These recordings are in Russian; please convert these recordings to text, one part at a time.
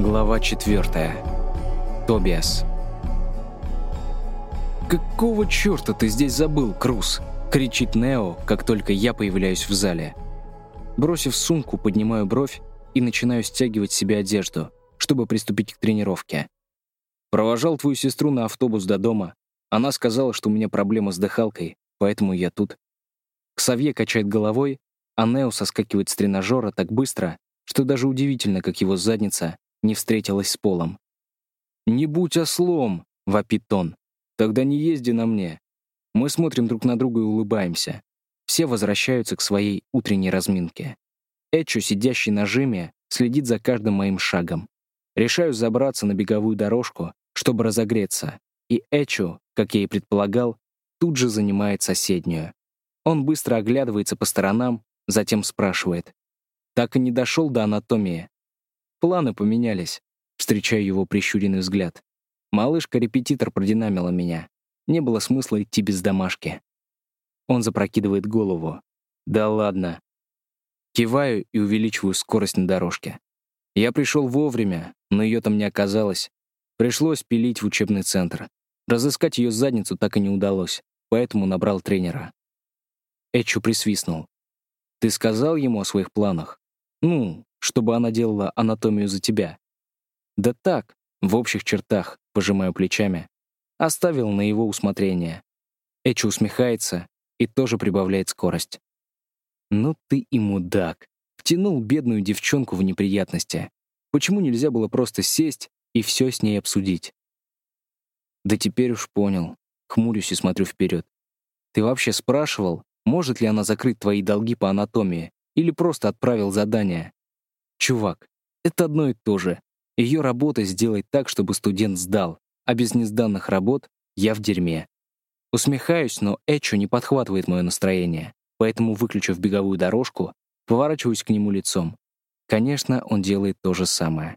Глава 4. Тобиас. «Какого черта ты здесь забыл, Круз?» — кричит Нео, как только я появляюсь в зале. Бросив сумку, поднимаю бровь и начинаю стягивать себе одежду, чтобы приступить к тренировке. Провожал твою сестру на автобус до дома. Она сказала, что у меня проблема с дыхалкой, поэтому я тут. Ксавье качает головой, а Нео соскакивает с тренажера так быстро, что даже удивительно, как его задница не встретилась с полом. «Не будь ослом!» — вопит он. «Тогда не езди на мне». Мы смотрим друг на друга и улыбаемся. Все возвращаются к своей утренней разминке. Эчо, сидящий на жиме, следит за каждым моим шагом. Решаю забраться на беговую дорожку, чтобы разогреться, и Эчо, как я и предполагал, тут же занимает соседнюю. Он быстро оглядывается по сторонам, затем спрашивает. Так и не дошел до анатомии. Планы поменялись. Встречаю его прищуренный взгляд. Малышка-репетитор продинамила меня. Не было смысла идти без домашки. Он запрокидывает голову. Да ладно. Киваю и увеличиваю скорость на дорожке. Я пришел вовремя, но ее там не оказалось. Пришлось пилить в учебный центр. Разыскать ее задницу так и не удалось, поэтому набрал тренера. Эчу присвистнул. «Ты сказал ему о своих планах? Ну, чтобы она делала анатомию за тебя. Да так, в общих чертах, пожимаю плечами. Оставил на его усмотрение. Эчи усмехается и тоже прибавляет скорость. Ну ты и мудак. Втянул бедную девчонку в неприятности. Почему нельзя было просто сесть и все с ней обсудить? Да теперь уж понял. Хмурюсь и смотрю вперед. Ты вообще спрашивал, может ли она закрыть твои долги по анатомии, или просто отправил задание? Чувак, это одно и то же. Ее работа сделать так, чтобы студент сдал, а без несданных работ я в дерьме. Усмехаюсь, но Эчо не подхватывает мое настроение, поэтому, выключив беговую дорожку, поворачиваюсь к нему лицом. Конечно, он делает то же самое.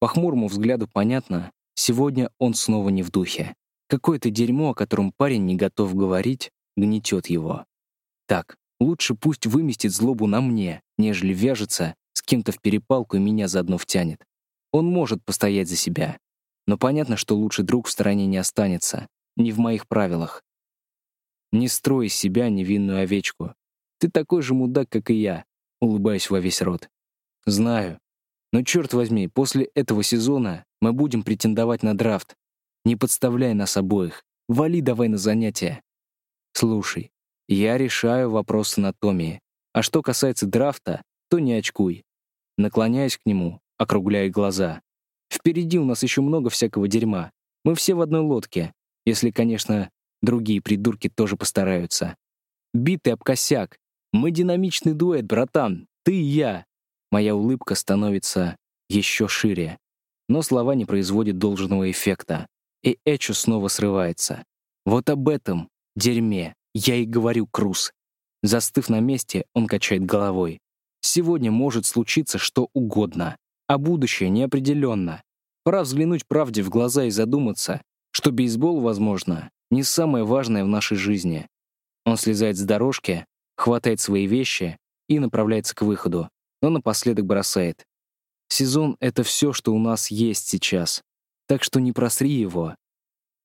По хмурому взгляду понятно, сегодня он снова не в духе. Какое-то дерьмо, о котором парень не готов говорить, гнетет его. Так, лучше пусть выместит злобу на мне, нежели вяжется кем-то в перепалку и меня заодно втянет. Он может постоять за себя. Но понятно, что лучший друг в стороне не останется. Не в моих правилах. Не строй из себя невинную овечку. Ты такой же мудак, как и я, улыбаясь во весь рот. Знаю. Но черт возьми, после этого сезона мы будем претендовать на драфт. Не подставляй нас обоих. Вали давай на занятия. Слушай, я решаю вопрос анатомии. А что касается драфта, то не очкуй. Наклоняясь к нему, округляя глаза. Впереди у нас еще много всякого дерьма. Мы все в одной лодке, если, конечно, другие придурки тоже постараются. Битый об косяк. Мы динамичный дуэт, братан. Ты и я. Моя улыбка становится еще шире. Но слова не производят должного эффекта. И Эчо снова срывается. Вот об этом, дерьме, я и говорю, Круз. Застыв на месте, он качает головой. Сегодня может случиться что угодно, а будущее неопределенно. Пора взглянуть правде в глаза и задуматься, что бейсбол, возможно, не самое важное в нашей жизни. Он слезает с дорожки, хватает свои вещи и направляется к выходу, но напоследок бросает. Сезон — это все, что у нас есть сейчас, так что не просри его.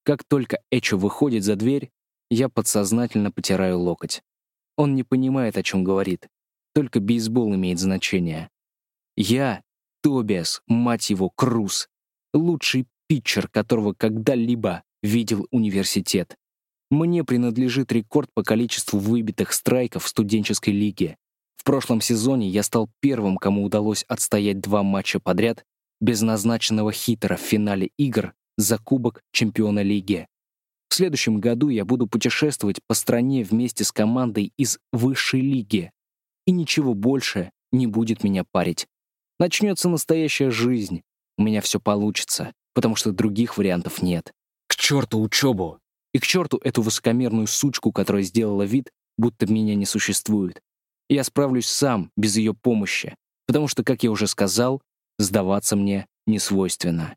Как только Эчо выходит за дверь, я подсознательно потираю локоть. Он не понимает, о чем говорит. Только бейсбол имеет значение. Я — Тобиас, мать его, Круз. Лучший питчер, которого когда-либо видел университет. Мне принадлежит рекорд по количеству выбитых страйков в студенческой лиге. В прошлом сезоне я стал первым, кому удалось отстоять два матча подряд без назначенного хитера в финале игр за Кубок чемпиона лиги. В следующем году я буду путешествовать по стране вместе с командой из высшей лиги. И ничего больше не будет меня парить. Начнется настоящая жизнь. У меня все получится, потому что других вариантов нет. К черту учебу! И к черту эту высокомерную сучку, которая сделала вид, будто меня не существует. Я справлюсь сам, без ее помощи, потому что, как я уже сказал, сдаваться мне не свойственно.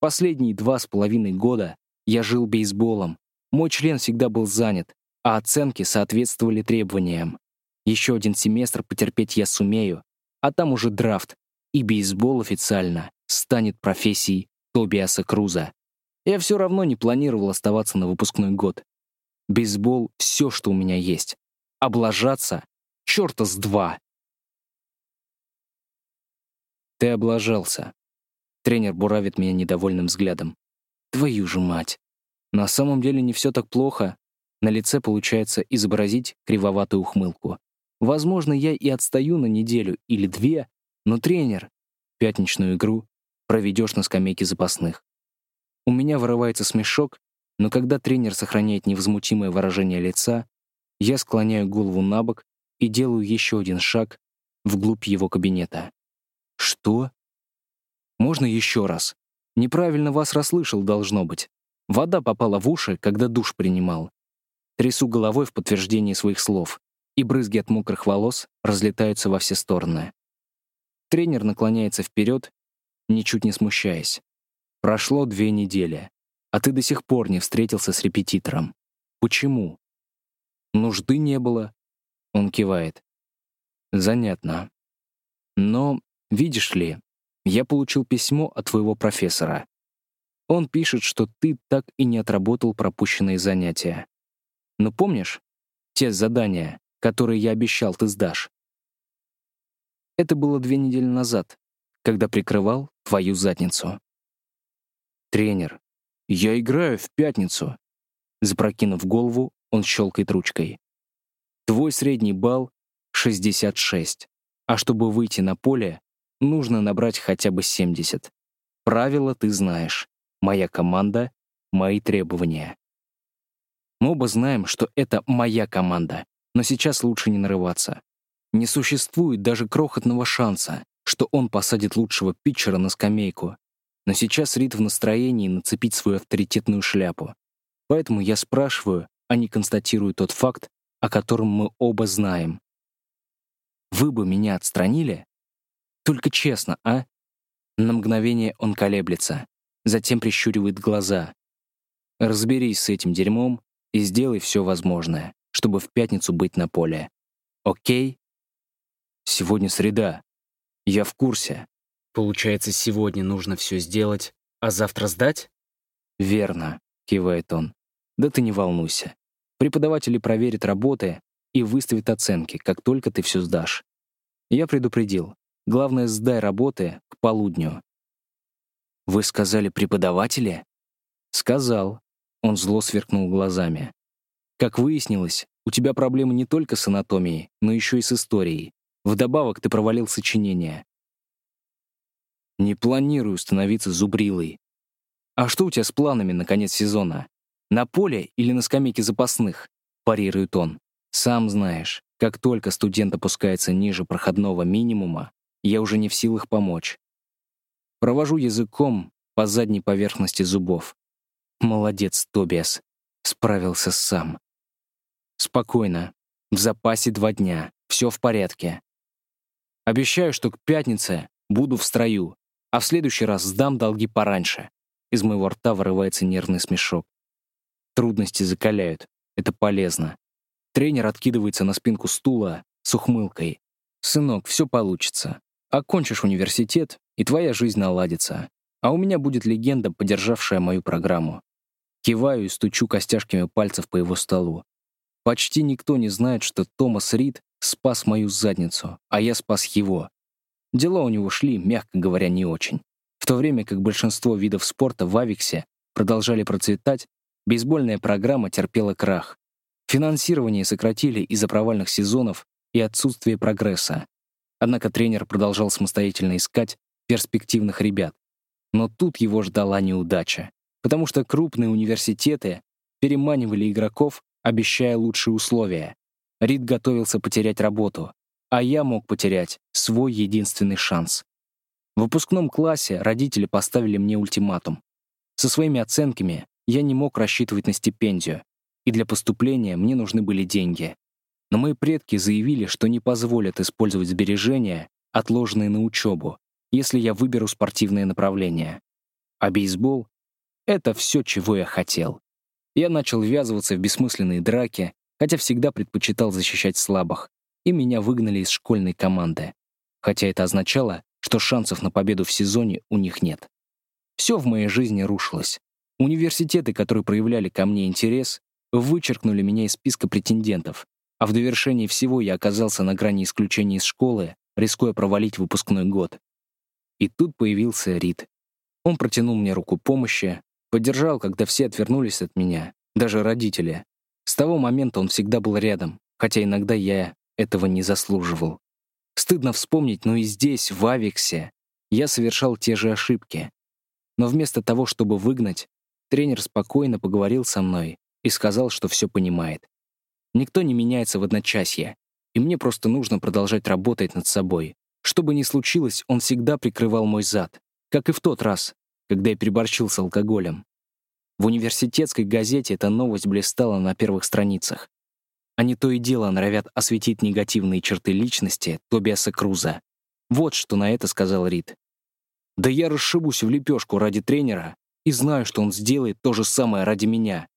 Последние два с половиной года я жил бейсболом. Мой член всегда был занят, а оценки соответствовали требованиям. Еще один семестр потерпеть я сумею, а там уже драфт. и бейсбол официально станет профессией Тобиаса Круза. Я все равно не планировал оставаться на выпускной год. Бейсбол — все, что у меня есть. Облажаться — черта с два. Ты облажался. Тренер буравит меня недовольным взглядом. Твою же мать. На самом деле не все так плохо. На лице получается изобразить кривоватую ухмылку. Возможно, я и отстаю на неделю или две, но тренер, пятничную игру, проведешь на скамейке запасных. У меня вырывается смешок, но когда тренер сохраняет невозмутимое выражение лица, я склоняю голову на бок и делаю еще один шаг вглубь его кабинета. Что? Можно еще раз? Неправильно вас расслышал, должно быть. Вода попала в уши, когда душ принимал. Трясу головой в подтверждении своих слов, и брызги от мокрых волос разлетаются во все стороны. Тренер наклоняется вперед, ничуть не смущаясь. Прошло две недели, а ты до сих пор не встретился с репетитором. Почему? Нужды не было. Он кивает. Занятно. Но, видишь ли, я получил письмо от твоего профессора. Он пишет, что ты так и не отработал пропущенные занятия. Но помнишь, те задания, которые я обещал, ты сдашь? Это было две недели назад, когда прикрывал твою задницу. Тренер, я играю в пятницу. Запрокинув голову, он щелкает ручкой. Твой средний балл — 66. А чтобы выйти на поле, нужно набрать хотя бы 70. Правила ты знаешь. Моя команда — мои требования. Мы оба знаем, что это моя команда, но сейчас лучше не нарываться. Не существует даже крохотного шанса, что он посадит лучшего питчера на скамейку. Но сейчас Рид в настроении нацепить свою авторитетную шляпу. Поэтому я спрашиваю, а не констатирую тот факт, о котором мы оба знаем. Вы бы меня отстранили? Только честно, а? На мгновение он колеблется затем прищуривает глаза. Разберись с этим дерьмом и сделай все возможное, чтобы в пятницу быть на поле. Окей? Сегодня среда. Я в курсе. Получается, сегодня нужно все сделать, а завтра сдать? Верно, кивает он. Да ты не волнуйся. Преподаватели проверят работы и выставят оценки, как только ты все сдашь. Я предупредил. Главное, сдай работы к полудню. «Вы сказали преподаватели?» «Сказал». Он зло сверкнул глазами. «Как выяснилось, у тебя проблемы не только с анатомией, но еще и с историей. Вдобавок ты провалил сочинение». «Не планирую становиться зубрилой». «А что у тебя с планами на конец сезона? На поле или на скамейке запасных?» — парирует он. «Сам знаешь, как только студент опускается ниже проходного минимума, я уже не в силах помочь. Провожу языком по задней поверхности зубов. Молодец, Тобиас. Справился сам. Спокойно. В запасе два дня. Все в порядке. Обещаю, что к пятнице буду в строю, а в следующий раз сдам долги пораньше. Из моего рта вырывается нервный смешок. Трудности закаляют. Это полезно. Тренер откидывается на спинку стула с ухмылкой. «Сынок, все получится. Окончишь университет, и твоя жизнь наладится. А у меня будет легенда, поддержавшая мою программу. Киваю и стучу костяшками пальцев по его столу. Почти никто не знает, что Томас Рид спас мою задницу, а я спас его. Дела у него шли, мягко говоря, не очень. В то время как большинство видов спорта в Авиксе продолжали процветать, бейсбольная программа терпела крах. Финансирование сократили из-за провальных сезонов и отсутствия прогресса. Однако тренер продолжал самостоятельно искать перспективных ребят. Но тут его ждала неудача, потому что крупные университеты переманивали игроков, обещая лучшие условия. Рид готовился потерять работу, а я мог потерять свой единственный шанс. В выпускном классе родители поставили мне ультиматум. Со своими оценками я не мог рассчитывать на стипендию, и для поступления мне нужны были деньги. Но мои предки заявили, что не позволят использовать сбережения, отложенные на учебу, если я выберу спортивное направление. А бейсбол — это все, чего я хотел. Я начал ввязываться в бессмысленные драки, хотя всегда предпочитал защищать слабых, и меня выгнали из школьной команды. Хотя это означало, что шансов на победу в сезоне у них нет. Все в моей жизни рушилось. Университеты, которые проявляли ко мне интерес, вычеркнули меня из списка претендентов, а в довершении всего я оказался на грани исключения из школы, рискуя провалить выпускной год. И тут появился Рид. Он протянул мне руку помощи, поддержал, когда все отвернулись от меня, даже родители. С того момента он всегда был рядом, хотя иногда я этого не заслуживал. Стыдно вспомнить, но и здесь, в Авиксе, я совершал те же ошибки. Но вместо того, чтобы выгнать, тренер спокойно поговорил со мной и сказал, что все понимает. Никто не меняется в одночасье, и мне просто нужно продолжать работать над собой. Что бы ни случилось, он всегда прикрывал мой зад, как и в тот раз, когда я переборщил с алкоголем. В университетской газете эта новость блистала на первых страницах. Они то и дело норовят осветить негативные черты личности Тобиаса Круза. Вот что на это сказал Рид. «Да я расшибусь в лепешку ради тренера и знаю, что он сделает то же самое ради меня.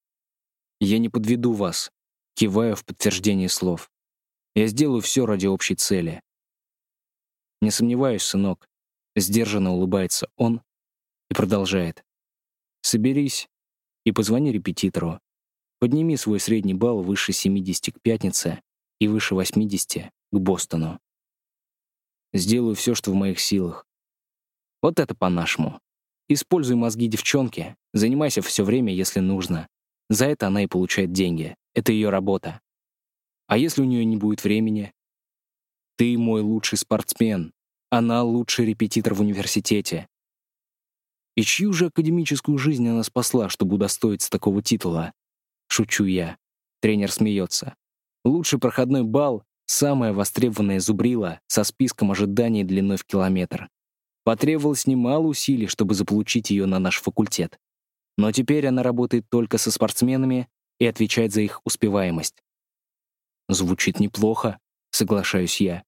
Я не подведу вас», киваю в подтверждение слов. «Я сделаю все ради общей цели». «Не сомневаюсь, сынок», — сдержанно улыбается он продолжает. «Соберись и позвони репетитору. Подними свой средний балл выше 70 к пятнице и выше 80 к Бостону. Сделаю все, что в моих силах. Вот это по-нашему. Используй мозги девчонки, занимайся все время, если нужно. За это она и получает деньги. Это ее работа. А если у нее не будет времени? Ты мой лучший спортсмен. Она лучший репетитор в университете. И чью же академическую жизнь она спасла, чтобы удостоиться такого титула? Шучу я. Тренер смеется. Лучший проходной балл — самая востребованная зубрила со списком ожиданий длиной в километр. Потребовалось немало усилий, чтобы заполучить ее на наш факультет. Но теперь она работает только со спортсменами и отвечает за их успеваемость. Звучит неплохо, соглашаюсь я.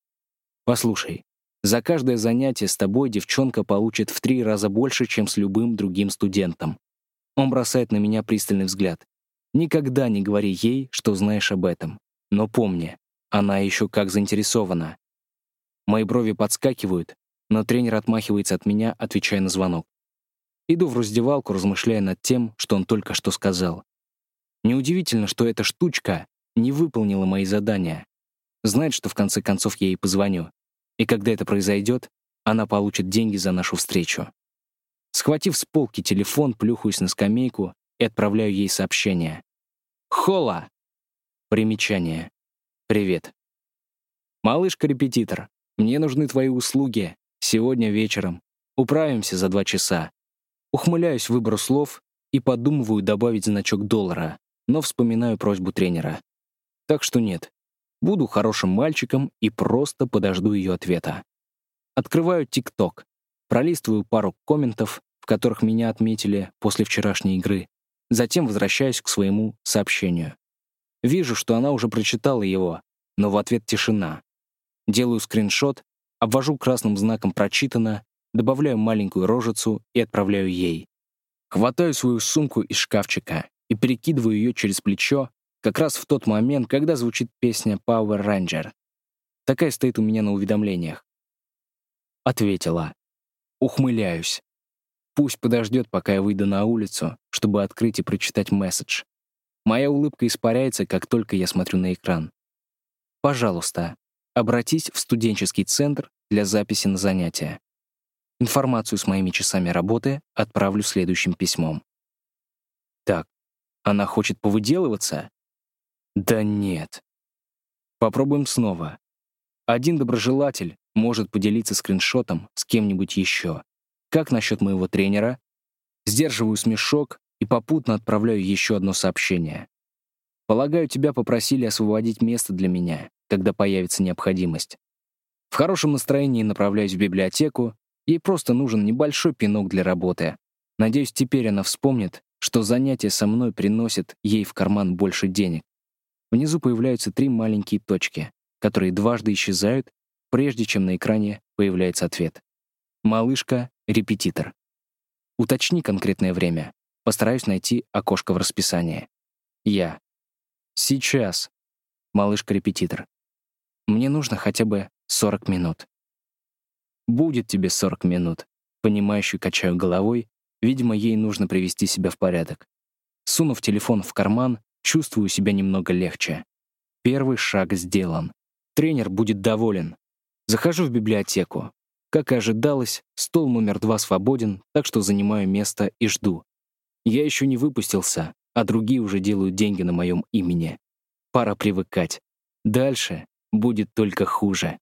Послушай, за каждое занятие с тобой девчонка получит в три раза больше, чем с любым другим студентом. Он бросает на меня пристальный взгляд. Никогда не говори ей, что знаешь об этом. Но помни, она еще как заинтересована. Мои брови подскакивают, но тренер отмахивается от меня, отвечая на звонок. Иду в раздевалку, размышляя над тем, что он только что сказал. Неудивительно, что эта штучка не выполнила мои задания. Знает, что в конце концов я ей позвоню. И когда это произойдет, она получит деньги за нашу встречу. Схватив с полки телефон, плюхаюсь на скамейку и отправляю ей сообщение. «Хола!» Примечание. «Привет. Малышка-репетитор, мне нужны твои услуги. Сегодня вечером. Управимся за два часа. Ухмыляюсь выбору слов и подумываю добавить значок доллара, но вспоминаю просьбу тренера. Так что нет. Буду хорошим мальчиком и просто подожду ее ответа. Открываю ТикТок, пролистываю пару комментов, в которых меня отметили после вчерашней игры, затем возвращаюсь к своему сообщению. Вижу, что она уже прочитала его, но в ответ тишина. Делаю скриншот, обвожу красным знаком «Прочитано», добавляю маленькую рожицу и отправляю ей. Хватаю свою сумку из шкафчика и перекидываю ее через плечо как раз в тот момент, когда звучит песня Power Ranger. Такая стоит у меня на уведомлениях. Ответила. Ухмыляюсь. Пусть подождет, пока я выйду на улицу, чтобы открыть и прочитать месседж. Моя улыбка испаряется, как только я смотрю на экран. Пожалуйста, обратись в студенческий центр для записи на занятия. Информацию с моими часами работы отправлю следующим письмом. Так, она хочет повыделываться? Да нет. Попробуем снова. Один доброжелатель может поделиться скриншотом с кем-нибудь еще. Как насчет моего тренера? Сдерживаю смешок и попутно отправляю еще одно сообщение. Полагаю, тебя попросили освободить место для меня, когда появится необходимость. В хорошем настроении направляюсь в библиотеку Ей просто нужен небольшой пинок для работы. Надеюсь, теперь она вспомнит, что занятие со мной приносит ей в карман больше денег. Внизу появляются три маленькие точки, которые дважды исчезают, прежде чем на экране появляется ответ. Малышка, репетитор. Уточни конкретное время. Постараюсь найти окошко в расписании. Я. Сейчас. Малышка-репетитор. Мне нужно хотя бы 40 минут. Будет тебе 40 минут. Понимающе качаю головой, видимо, ей нужно привести себя в порядок. Сунув телефон в карман, чувствую себя немного легче. Первый шаг сделан. Тренер будет доволен. Захожу в библиотеку. Как и ожидалось, стол номер два свободен, так что занимаю место и жду. Я еще не выпустился, а другие уже делают деньги на моем имени. Пора привыкать. Дальше будет только хуже.